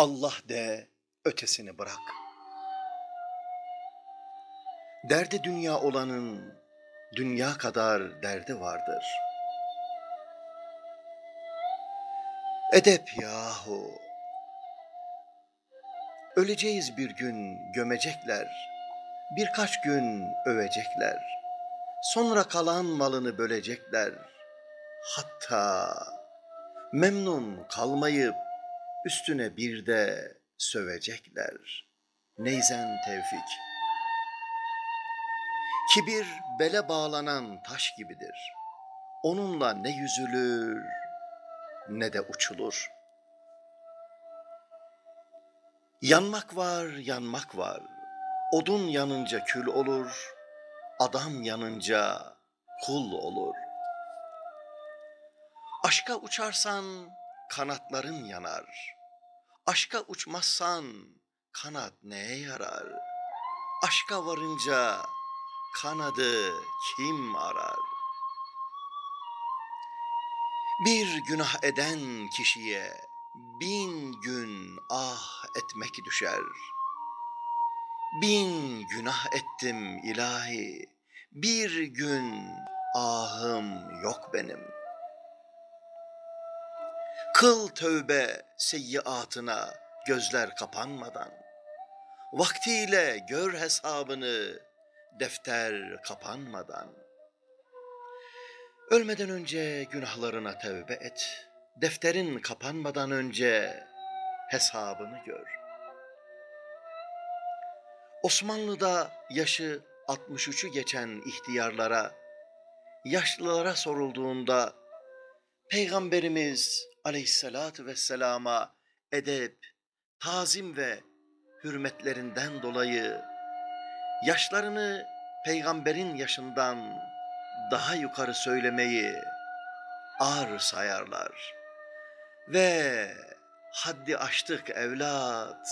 Allah de ötesini bırak. Derdi dünya olanın dünya kadar derdi vardır. Edep yahu. Öleceğiz bir gün gömecekler. Birkaç gün övecekler. Sonra kalan malını bölecekler. Hatta memnun kalmayıp üstüne bir de sövecekler. Neyzen Tevfik Kibir bele bağlanan taş gibidir. Onunla ne yüzülür ne de uçulur. Yanmak var, yanmak var. Odun yanınca kül olur, adam yanınca kul olur. Aşka uçarsan kanatların yanar. Aşka uçmazsan kanat neye yarar? Aşka varınca kanadı kim arar? Bir günah eden kişiye bin gün ah etmek düşer. Bin günah ettim ilahi, bir gün ahım yok benim.'' Kıl tövbe seyyiatına gözler kapanmadan. Vaktiyle gör hesabını defter kapanmadan. Ölmeden önce günahlarına tövbe et. Defterin kapanmadan önce hesabını gör. Osmanlı'da yaşı 63'ü geçen ihtiyarlara, yaşlılara sorulduğunda Peygamberimiz aleyhissalatü vesselama edep, tazim ve hürmetlerinden dolayı yaşlarını peygamberin yaşından daha yukarı söylemeyi ağır sayarlar. Ve haddi aştık evlat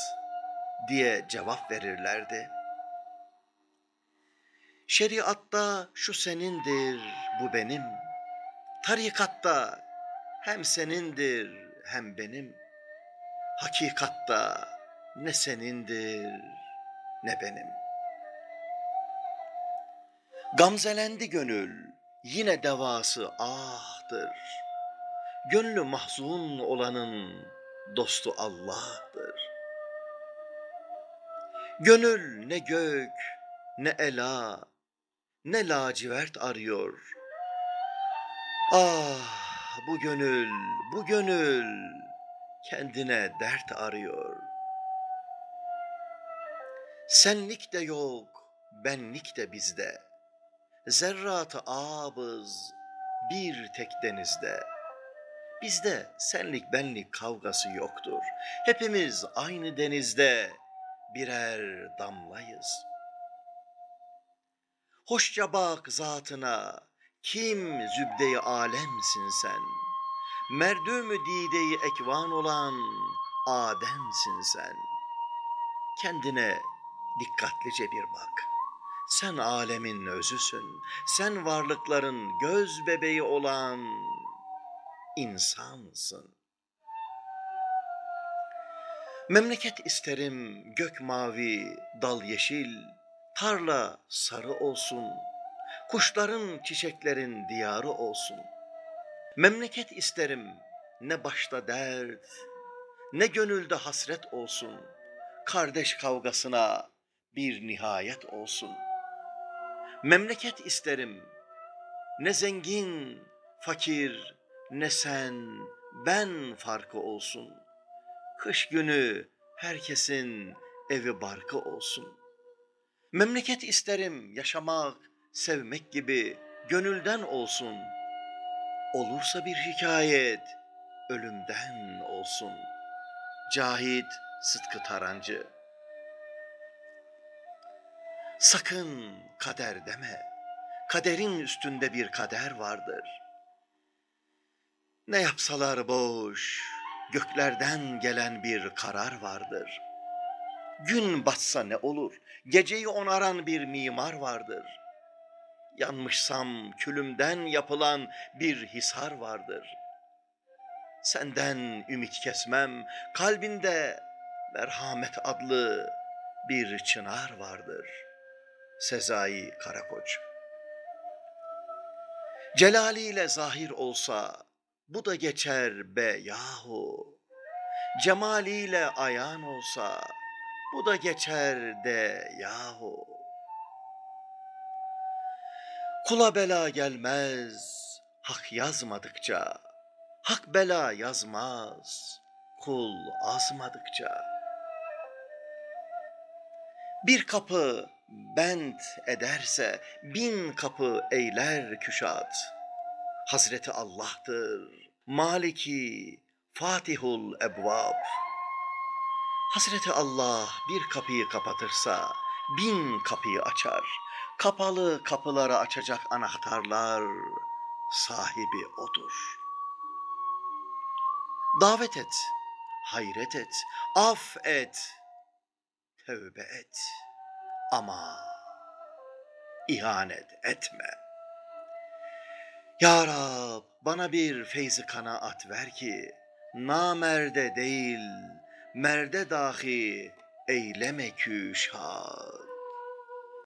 diye cevap verirlerdi. Şeriatta şu senindir, bu benim. Tarikatta hem senindir hem benim. Hakikatta ne senindir ne benim. Gamzelendi gönül, yine devası ahdır. Gönlü mahzun olanın dostu Allah'tır. Gönül ne gök, ne ela, ne lacivert arıyor. Ah! Bu gönül, bu gönül kendine dert arıyor. Senlik de yok, benlik de bizde. Zerratı abız bir tek denizde. Bizde senlik benlik kavgası yoktur. Hepimiz aynı denizde birer damlayız. Hoşça bak zatına, kim zübde-i alemsin sen? Merdümü dide-i ekvan olan Adem'sin sen. Kendine dikkatlice bir bak. Sen alemin özüsün. Sen varlıkların göz bebeği olan insansın. Memleket isterim gök mavi, dal yeşil, tarla sarı olsun.'' Kuşların, çiçeklerin diyarı olsun. Memleket isterim, ne başta dert, ne gönülde hasret olsun. Kardeş kavgasına bir nihayet olsun. Memleket isterim, ne zengin, fakir, ne sen, ben farkı olsun. Kış günü herkesin evi barkı olsun. Memleket isterim yaşamak, sevmek gibi gönülden olsun. Olursa bir hikayet ölümden olsun. Cahit Sıtkı Tarancı Sakın kader deme. Kaderin üstünde bir kader vardır. Ne yapsalar boş, göklerden gelen bir karar vardır. Gün batsa ne olur, geceyi onaran bir mimar vardır.'' Yanmışsam külümden yapılan bir hisar vardır. Senden ümit kesmem, kalbinde merhamet adlı bir çınar vardır. Sezai Karakoç Celaliyle zahir olsa bu da geçer be yahu. Cemaliyle ayan olsa bu da geçer de yahu. Kula bela gelmez hak yazmadıkça, hak bela yazmaz kul azmadıkça. Bir kapı bent ederse bin kapı eyler küşat. Hazreti Allah'tır, Maliki, Fatihul Ebvab. Hazreti Allah bir kapıyı kapatırsa bin kapıyı açar. Kapalı kapıları açacak anahtarlar sahibi odur. Davet et, hayret et, af et, tövbe et ama ihanet etme. Ya Rab bana bir feyzi kanaat ver ki namerde değil merde dahi eyleme küşat.